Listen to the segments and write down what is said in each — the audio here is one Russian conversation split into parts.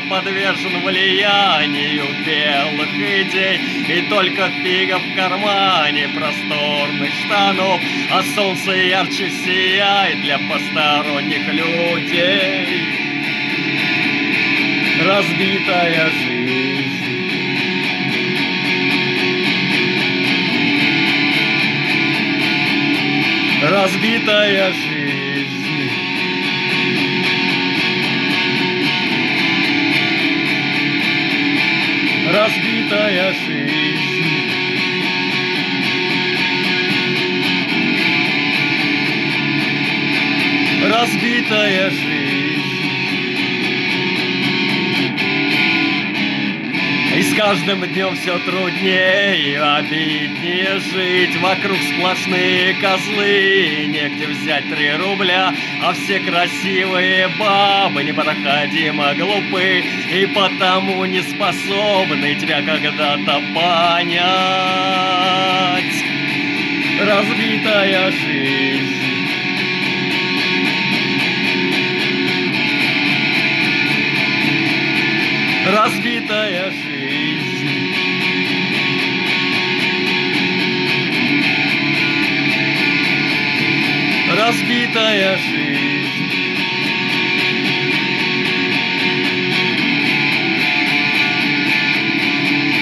подвержен влиянию белых идей. И только фига в кармане просторных штанов, а солнце ярче сияет для посторонних людей. Разбитая жизнь. Разбитая жизнь. Разбитая жизнь. Разбитая жизнь. И с каждым днем все труднее и обиднее жить. Вокруг сплошные козлы, негде взять три рубля. А все красивые бабы непроходимо глупы И потому не способны тебя когда-то понять. Разбитая жизнь. Разбитая жизнь. Разбитая жизнь.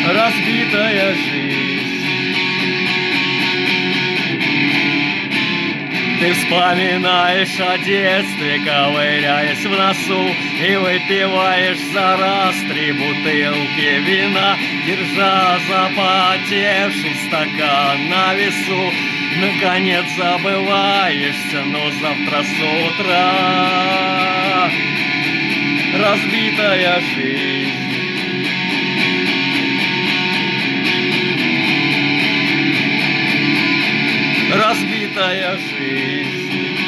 Разбитая жизнь. Ты вспоминаешь о детстве, ковыряясь в носу И выпиваешь за раз три бутылки вина Держа запотевший стакан на весу Наконец забываешься, но завтра с утра Разбитая жизнь разбитая жизнь.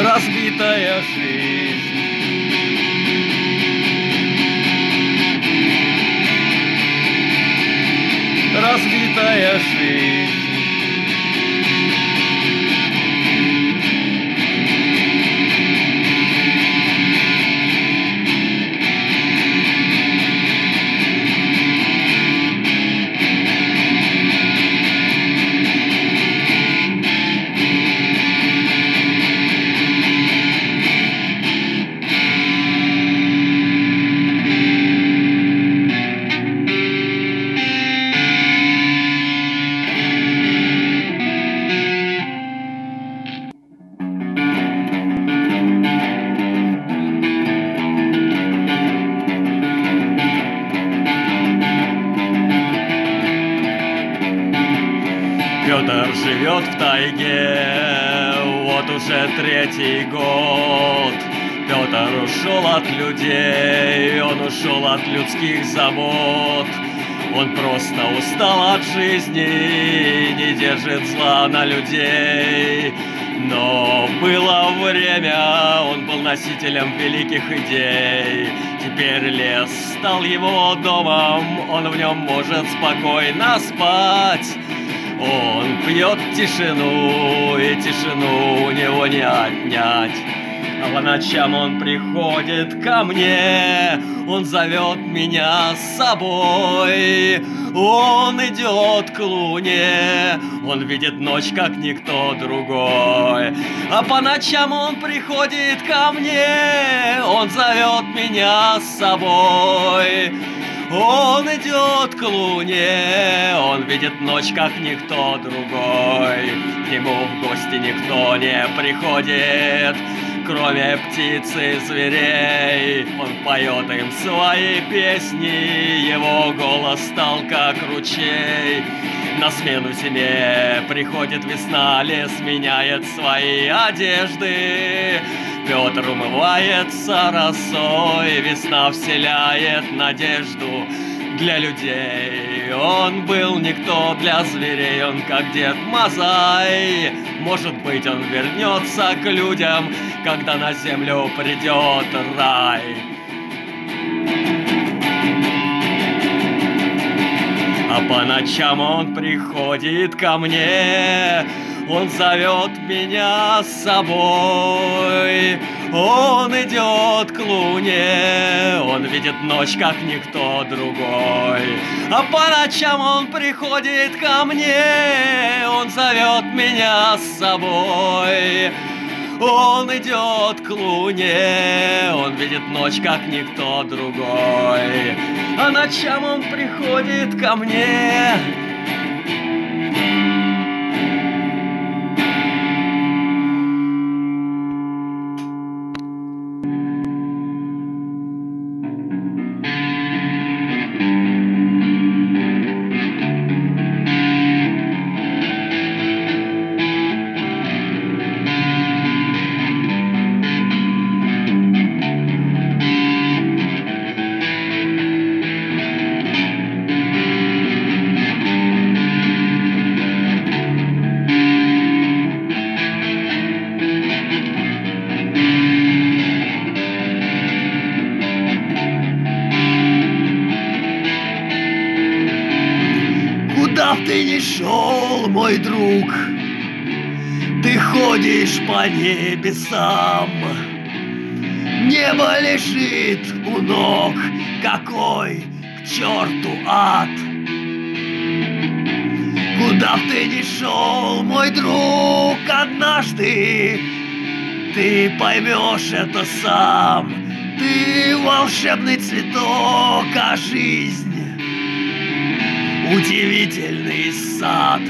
Разбитая жизнь. Разбитая жизнь. Третий год. Петр ушел от людей, он ушел от людских забот. Он просто устал от жизни, не держит зла на людей. Но было время, он был носителем великих идей. Теперь лес стал его домом, он в нем может спокойно спать. Он пьет тишину, и тишину у него не отнять. А по ночам он приходит ко мне, он зовет меня с собой. Он идет к луне, он видит ночь, как никто другой. А по ночам он приходит ко мне, он зовет меня с собой. Он идет к луне, он видит ночь, как никто другой. К нему в гости никто не приходит, кроме птиц и зверей. Он поет им свои песни, его голос стал как ручей. На смену зиме приходит весна, лес меняет свои одежды. Петр умывается росой, весна вселяет надежду для людей. Он был никто для зверей, он как дед Мазай. Может быть, он вернется к людям, когда на землю придет рай. А по ночам он приходит ко мне Он зовет меня с собой. Он идет к луне. Он видит ночь, как никто другой. А по ночам он приходит ко мне. Он зовет меня с собой. Он идет к луне, он видит ночь, как никто другой. А ночам он приходит ко мне, небесам. Небо лежит у ног, какой к черту ад. Куда б ты ни шел, мой друг, однажды ты поймешь это сам. Ты волшебный цветок, а жизнь удивительный сад.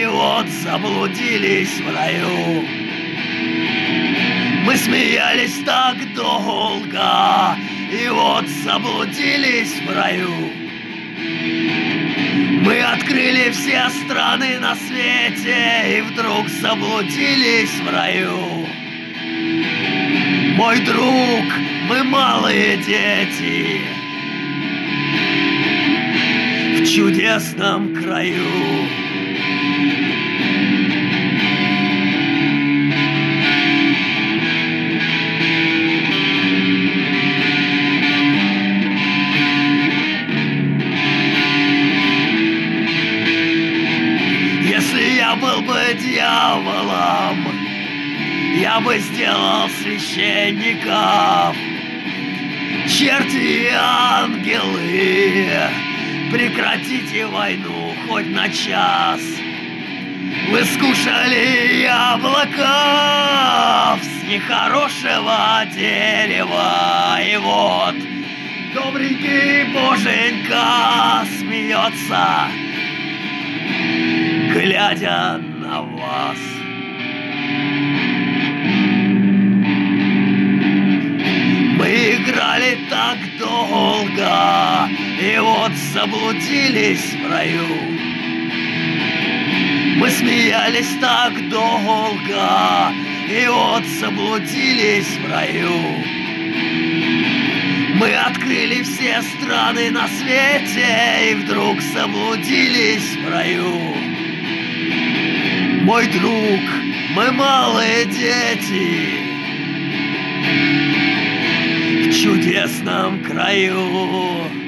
И вот заблудились в раю. Мы смеялись так долго, и вот заблудились в раю. Мы открыли все страны на свете, и вдруг заблудились в раю. Мой друг, мы малые дети, чудесном краю. Был бы дьяволом, я бы сделал священников, черти и ангелы Прекратите войну хоть на час. Вы скушали яблоко с нехорошего дерева. И вот добренький боженька смеется, глядя на вас. Мы играли так долго, и вот заблудились в раю. Мы смеялись так долго, и вот заблудились в раю. Мы открыли все страны на свете, и вдруг заблудились в раю. Мой друг, мы малые дети, в чудесном краю.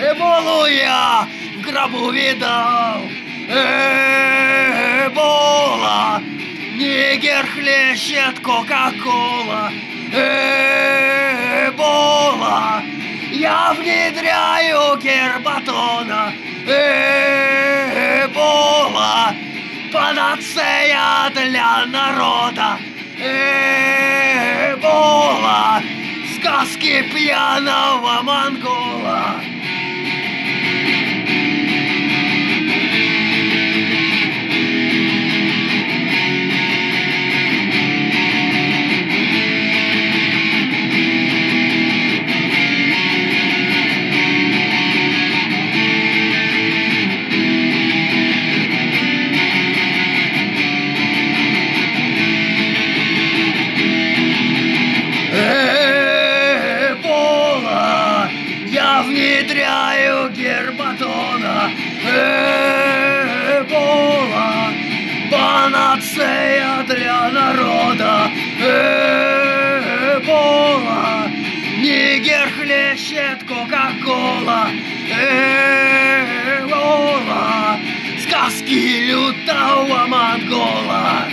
Эболу я в гробу видал! Эбола! Нигер хлещет Кока-Кола! Эбола! Я внедряю гербатона! Эбола! Панацея для народа! Эбола! Сказки пьяного монгола панацея для народа. Эбола, нигер хлещет кока-кола. Эбола, сказки лютого монгола.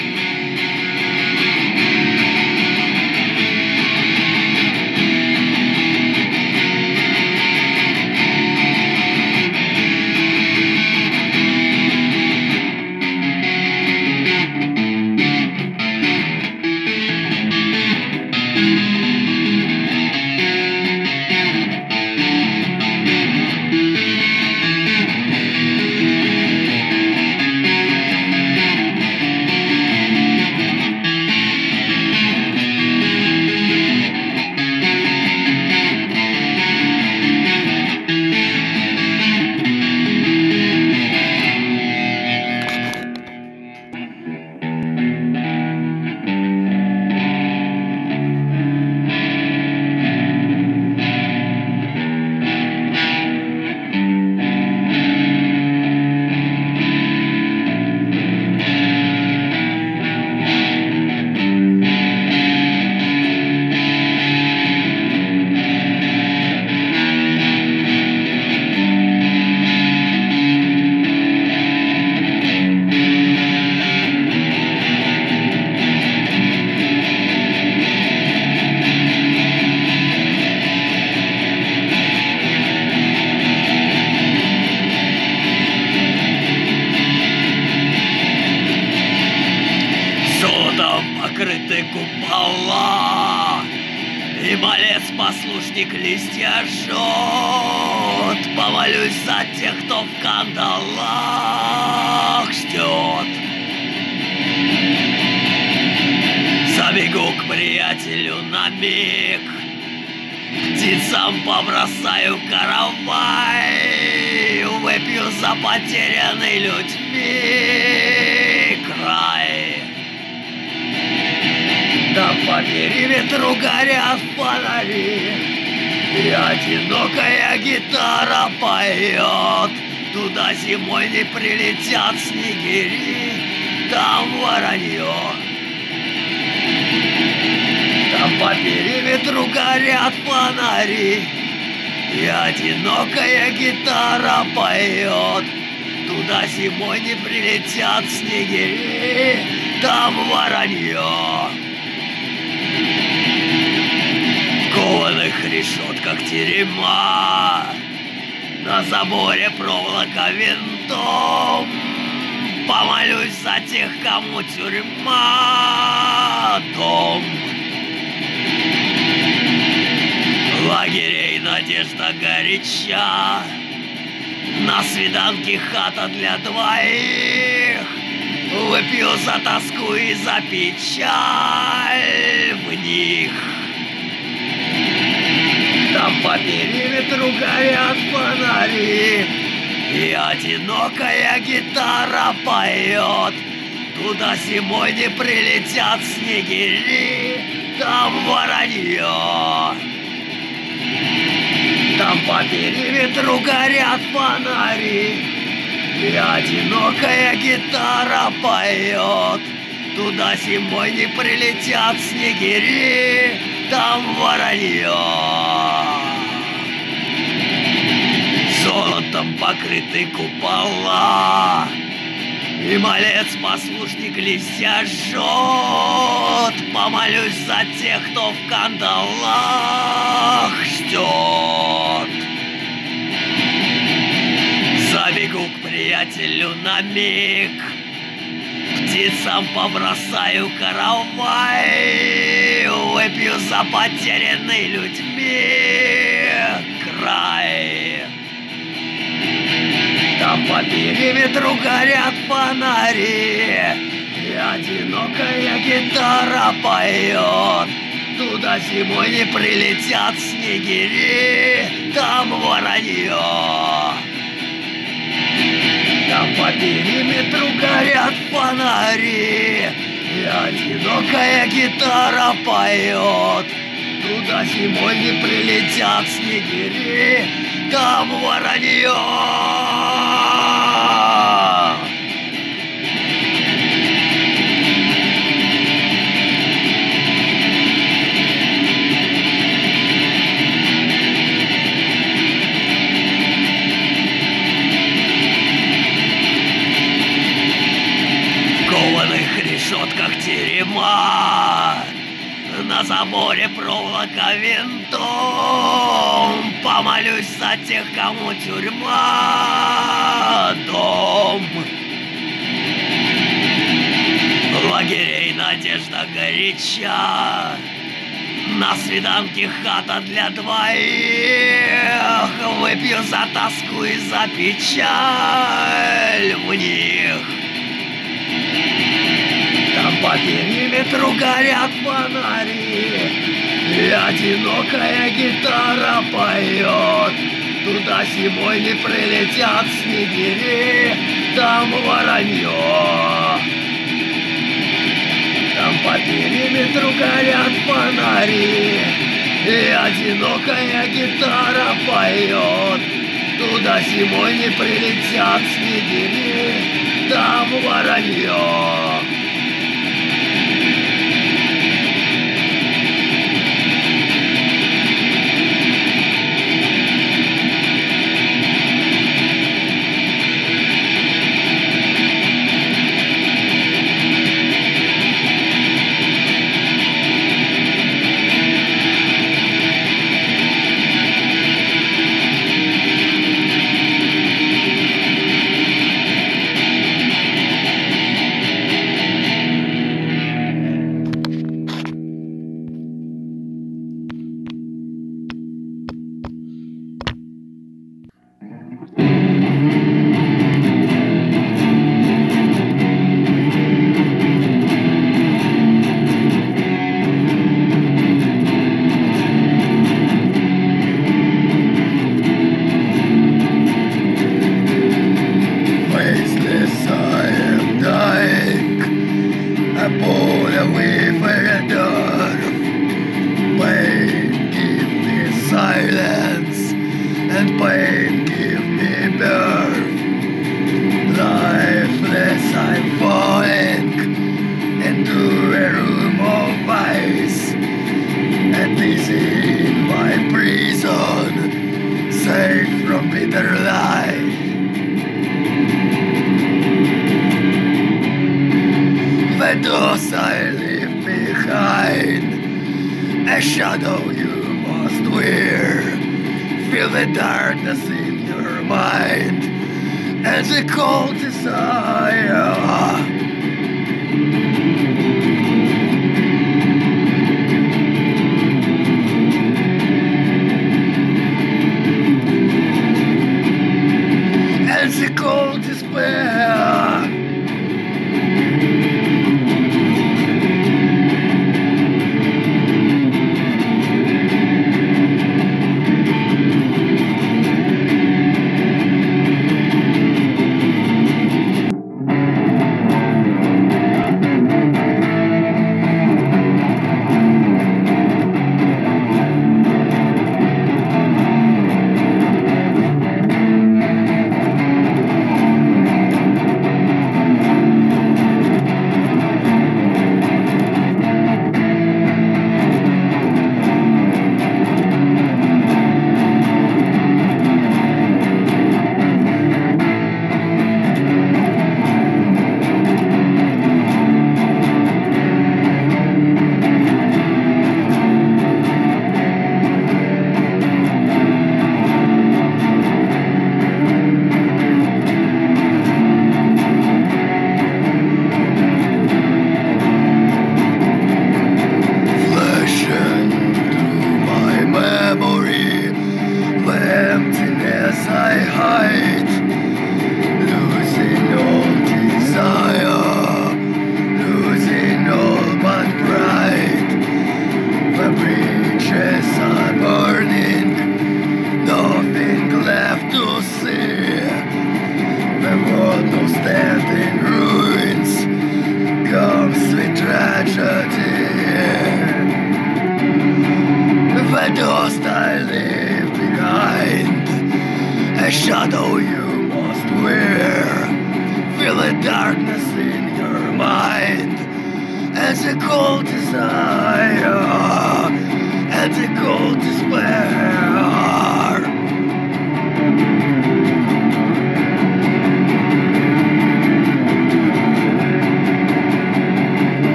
Прилетят снегири Там воронье. Там по периметру горят фонари И одинокая гитара поет. Туда зимой не прилетят снегири Там воронье. В кованых решетках терема На заборе проволока винтом Помолюсь за тех, кому тюрьма дом. Лагерей надежда горяча На свиданке хата для двоих. Выпью за тоску и за печаль в них. Там по периметру горят фонари И одинокая гитара поет. Туда зимой не прилетят снегири Там воронье. Там по периметру горят фонари И одинокая гитара поет. Туда зимой не прилетят снегири Там воронье золотом покрыты купола. И малец-послушник листья жжет, Помолюсь за тех, кто в кандалах ждет. Забегу к приятелю на миг, Птицам побросаю каравай, Выпью за потерянный людьми край. Там по периметру горят фонари. И одинокая гитара поет. Туда зимой не прилетят снегири. Там воронье. Там по периметру горят фонари. И одинокая гитара поет. Туда зимой не прилетят снегири. Там воронье заборе проволока винтом. Помолюсь за тех, кому тюрьма Дом. Лагерей надежда горяча. На свиданке хата для двоих. Выпью за тоску и за печаль в них Там по периметру горят фонари И одинокая гитара поет. Туда зимой не прилетят снегири Там воронье. Там по периметру горят фонари. И одинокая гитара поет. Туда зимой не прилетят снегири Там воронье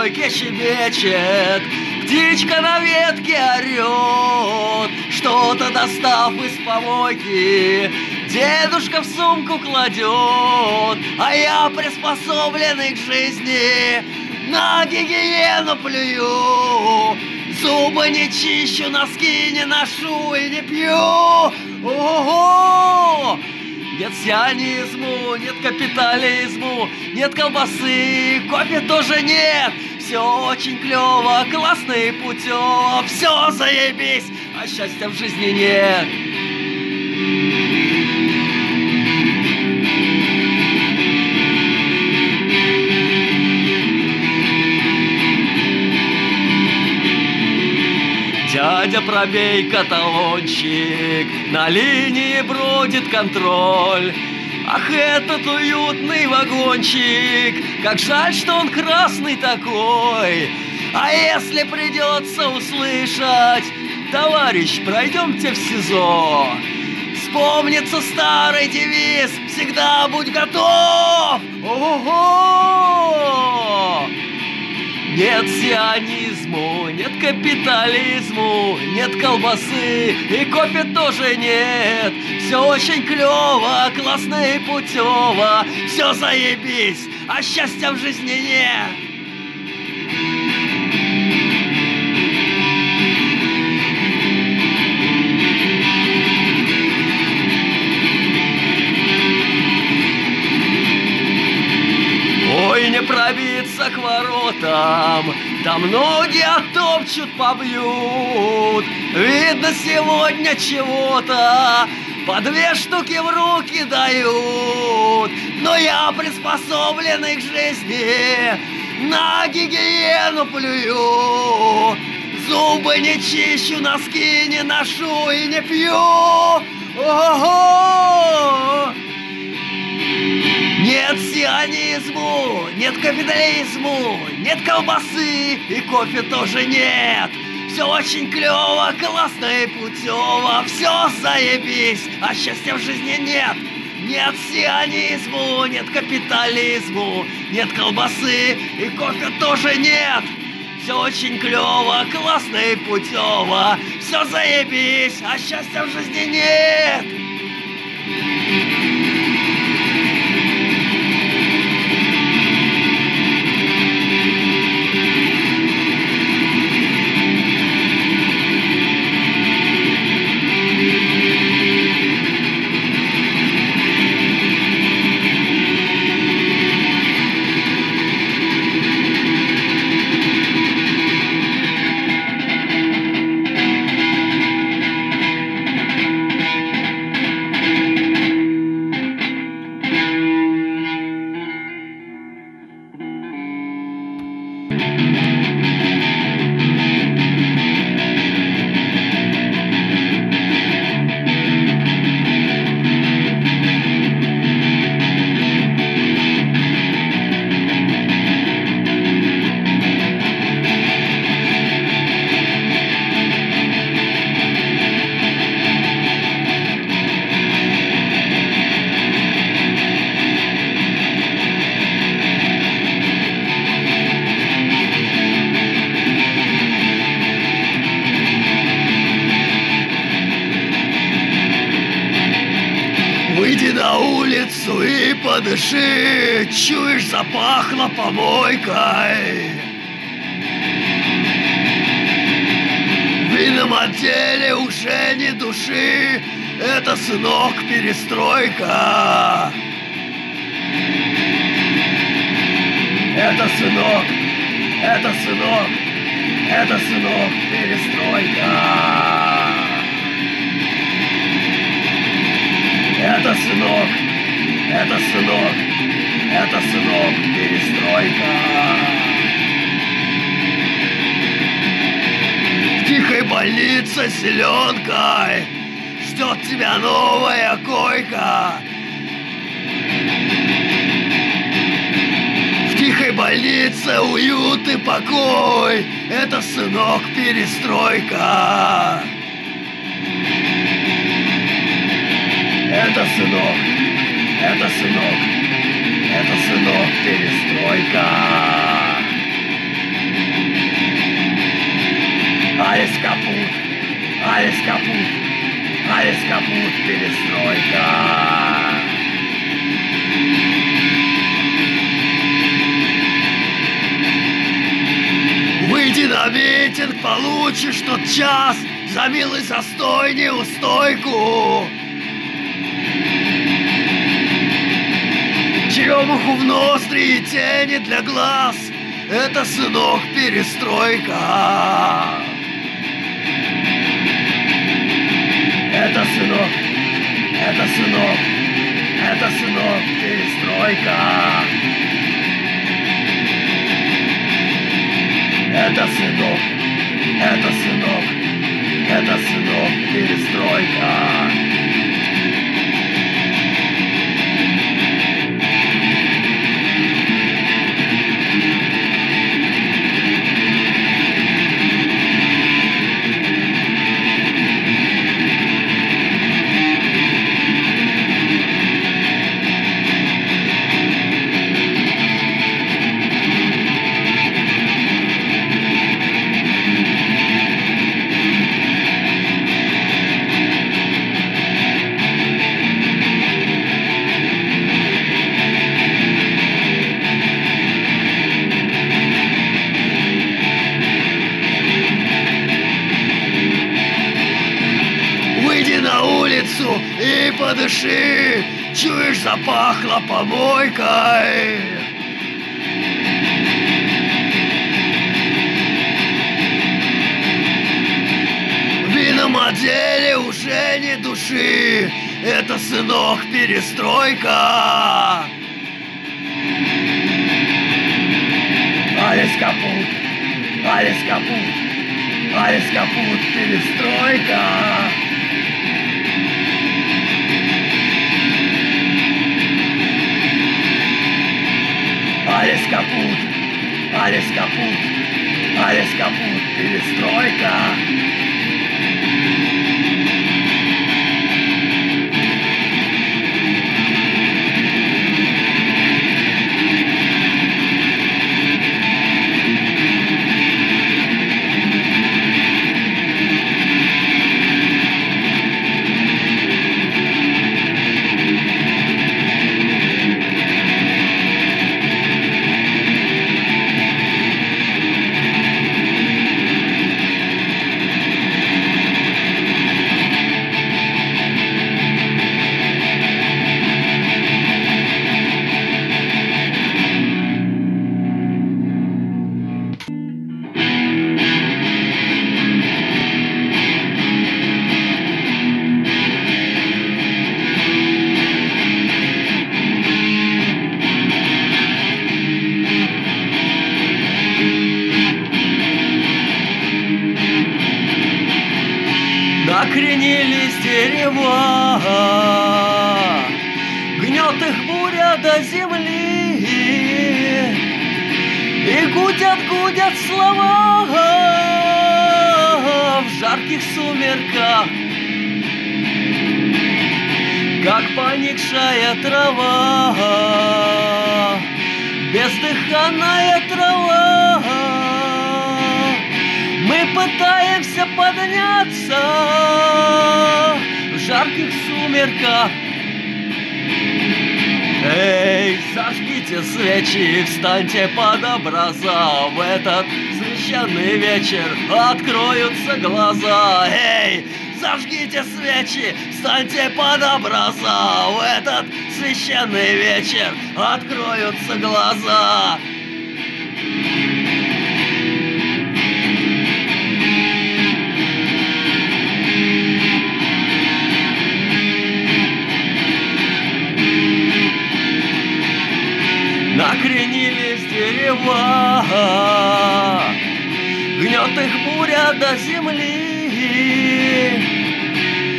стройке щебечет, птичка на ветке орет, что-то достав из помойки, дедушка в сумку кладет, а я приспособленный к жизни, на гигиену плюю. Зубы не чищу, носки не ношу и не пью. Ого! Нет сионизму, нет капитализму, нет колбасы, кофе тоже нет. Все очень клево, классно и путево, все заебись, а счастья в жизни нет. Дядя, пробей каталончик, на линии бродит контроль. Ах, этот уютный вагончик, как жаль, что он красный такой. А если придется услышать, товарищ, пройдемте в СИЗО. Вспомнится старый девиз, всегда будь готов. Ого! Нет сионизму, нет капитализму, нет колбасы и кофе тоже нет. Все очень клево, классно и путево, все заебись, а счастья в жизни нет. Ой, не пробиться к воротам, там ноги оттопчут, побьют. Видно, сегодня чего-то по две штуки в руки дают. Но я приспособленный к жизни, на гигиену плюю. Зубы не чищу, носки не ношу и не пью. Ого! Нет сионизму, нет капитализму, нет колбасы и кофе тоже нет. Все очень клево, классно и путево, все заебись, а счастья в жизни нет. Нет сионизму, нет капитализму, нет колбасы и кофе тоже нет. Все очень клево, классно и путево, все заебись, а счастья в жизни нет. Запахло помойкой. В винном отделе уже не души, это, сынок, перестройка. Это, сынок, это, сынок, это, сынок, перестройка. Это сынок, это сынок, это сынок, перестройка. В тихой больнице с селенкой ждет тебя новая койка. В тихой больнице уют и покой. Это сынок, перестройка. Это сынок, это сынок, это сынок, перестройка. Алис капут, Алис капут, Алис капут, перестройка. Выйди на митинг, получишь тот час за милый застой неустойку. Черемуху в ноздри и тени для глаз. Это, сынок, перестройка. Это, сынок, это, сынок, это, сынок, перестройка. Это, сынок, это, сынок, это, сынок, перестройка запахло помойкой. В отделе уже не души. Это, сынок, перестройка. Алис капут, Алис капут, Алис капут, перестройка Алис капут, Алис капут, Алис капут, перестройка. Встаньте под образа В этот священный вечер откроются глаза. Эй, зажгите свечи, встаньте под образа В этот священный вечер откроются глаза. Накренились дерева Гнет их буря до земли.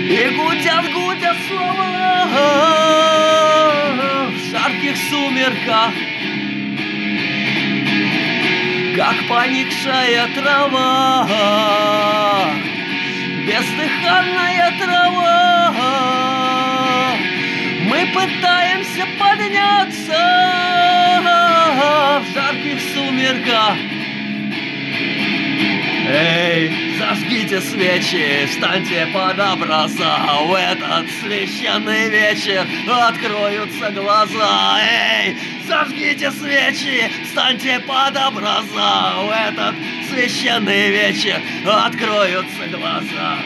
И гудят, гудят слова. В жарких сумерках. Как поникшая трава. Бездыханная трава. Мы пытаемся подняться в жарких сумерках. Эй, зажгите свечи, встаньте под образа. В этот священный вечер откроются глаза. Эй, зажгите свечи, встаньте под образа. В этот священный вечер откроются глаза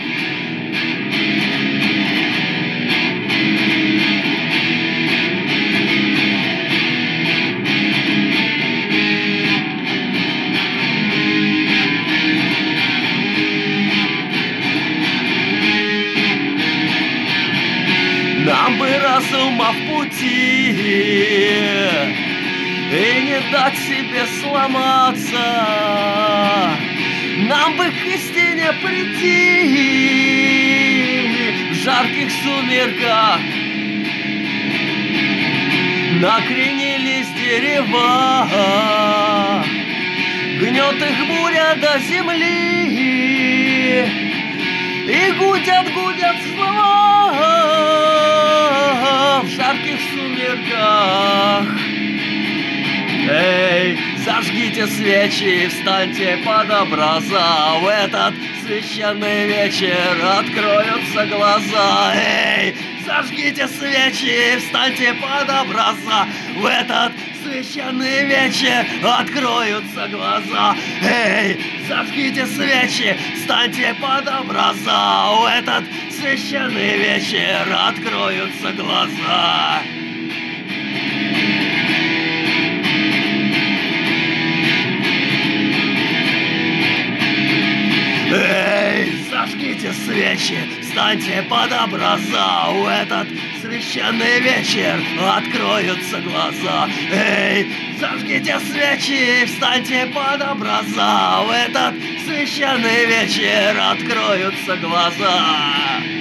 Нам бы разума в пути. И не дать себе сломаться. Нам бы к истине прийти. В жарких сумерках Накренились дерева. Гнет их буря до земли. И гудят, гудят слова сумерках Эй, зажгите свечи, встаньте под образа. В этот священный вечер откроются глаза. Эй, зажгите свечи, встаньте под образа. В этот священный вечер откроются глаза. Эй, зажгите свечи, встаньте под образа. В этот священный вечер откроются глаза Эй, зажгите свечи, встаньте под образа. В этот священный вечер откроются глаза. Эй, зажгите свечи, встаньте под образа. В этот священный вечер откроются глаза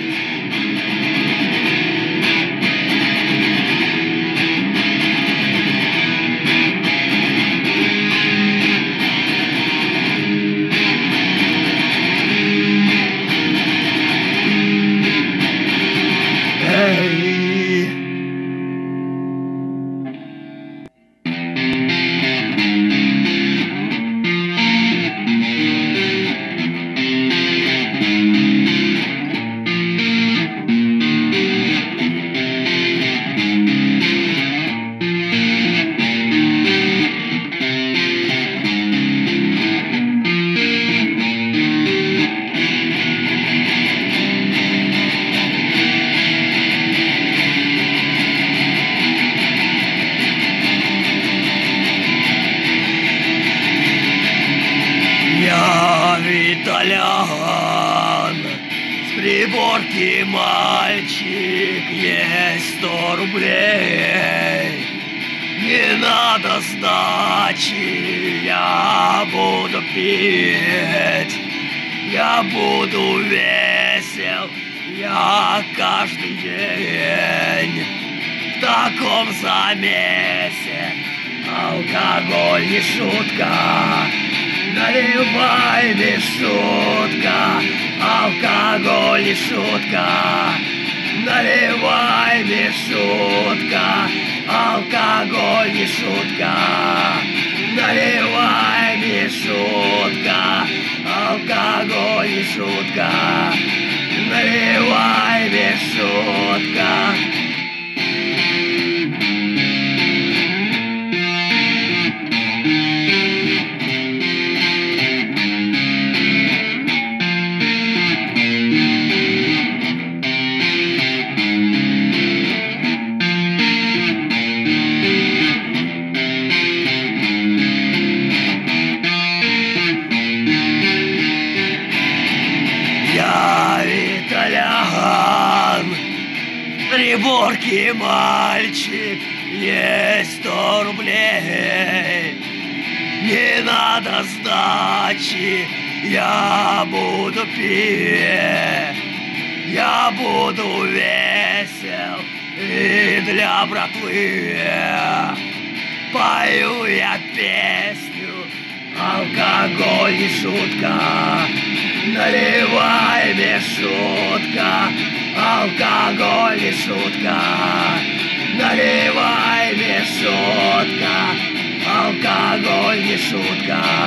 Short guy.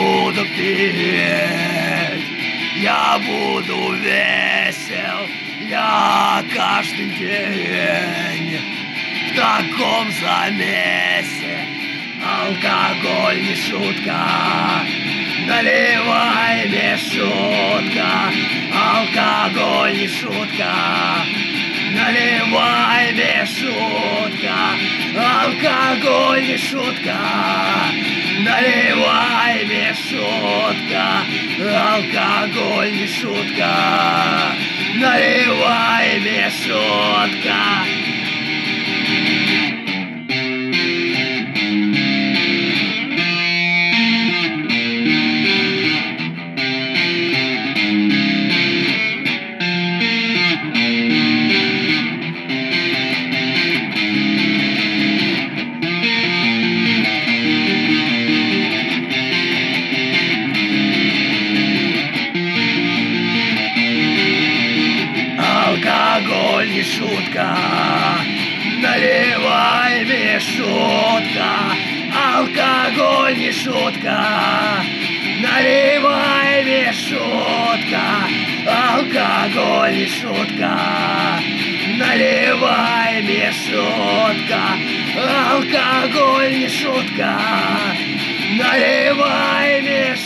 буду петь, я буду весел, я каждый день в таком замесе. Алкоголь не шутка, наливай мне шутка, алкоголь не шутка, наливай мне шутка, алкоголь не шутка. Наливай без шутка, алкоголь не шутка. Наливай без шутка, водка, наливай мешутка, алкоголь не шутка, наливай мешутка, алкоголь не шутка, наливай мешутка.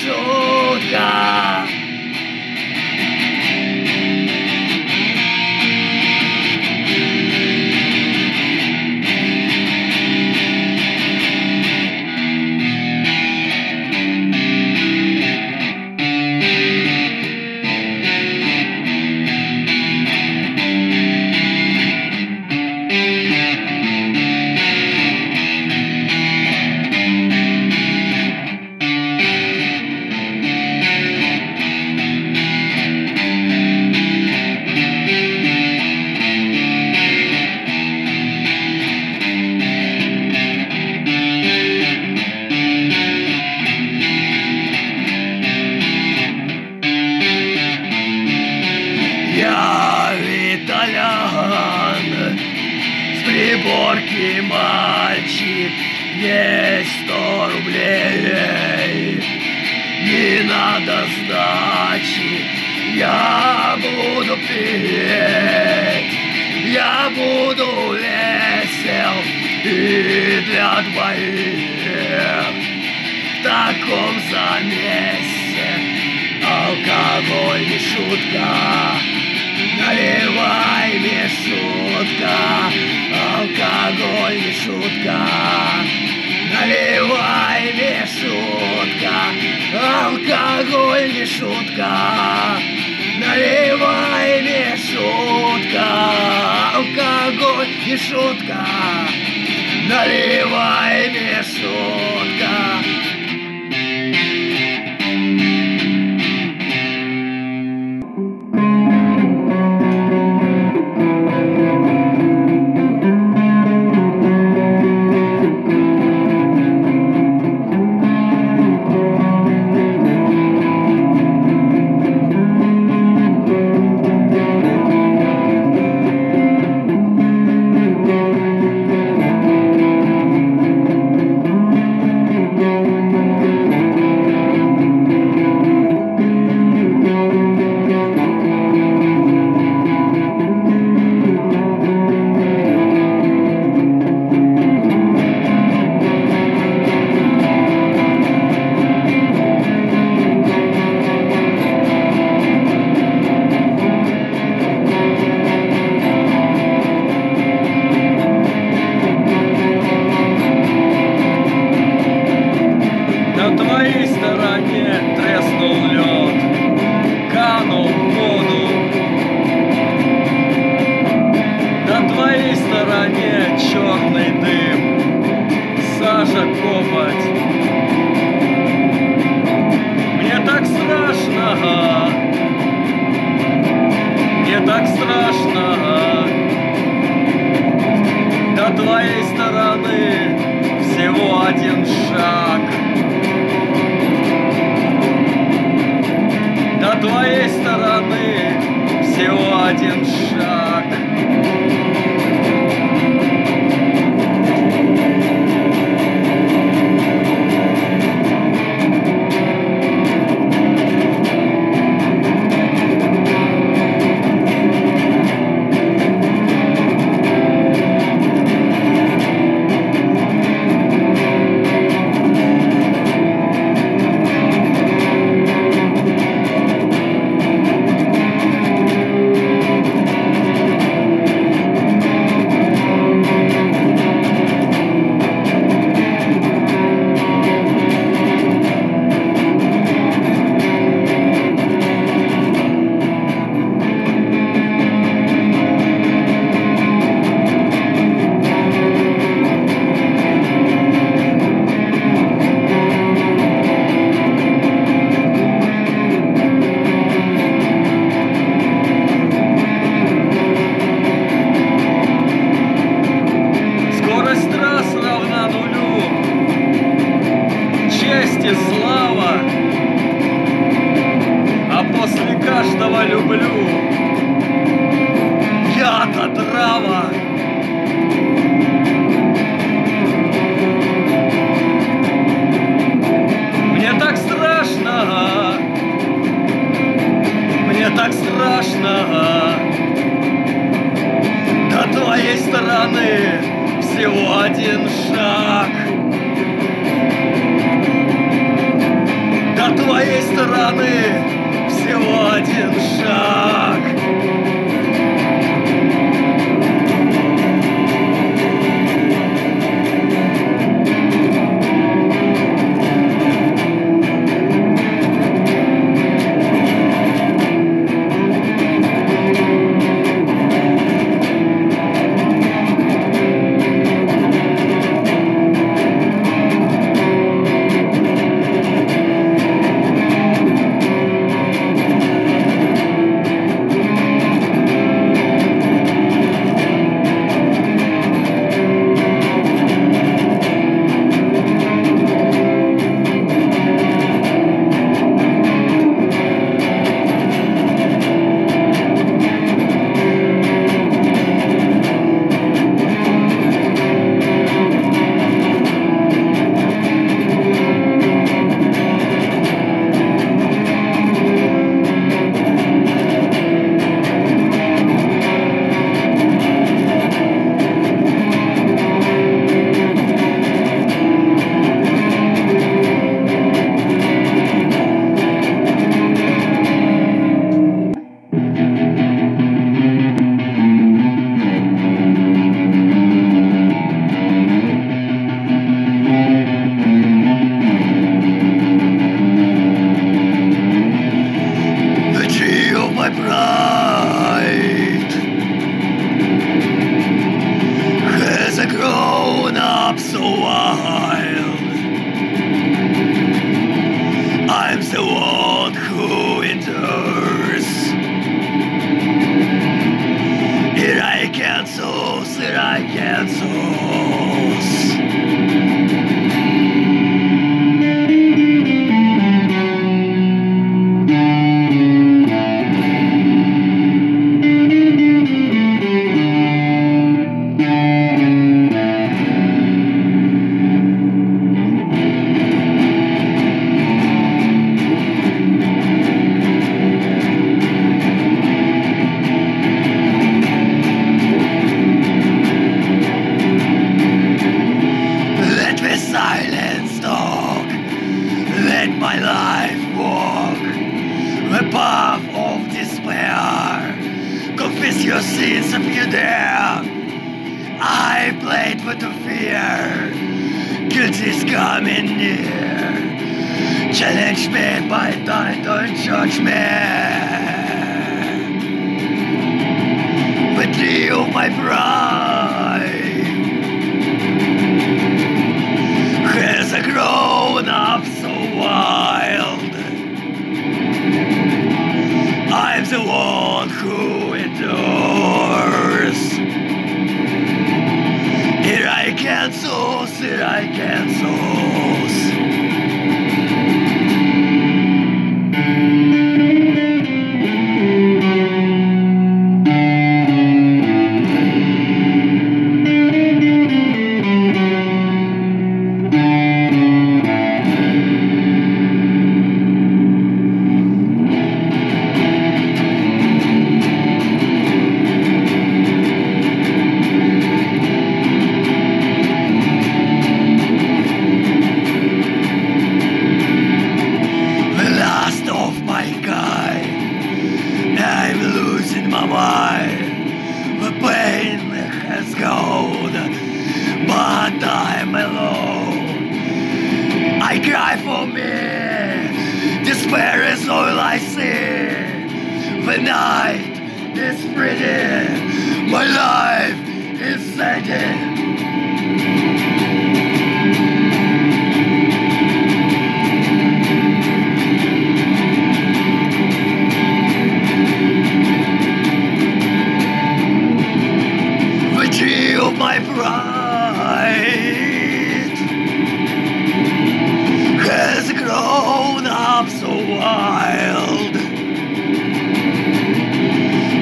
wild.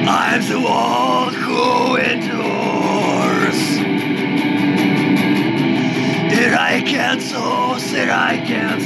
I'm the one who endures. And I can't so I can't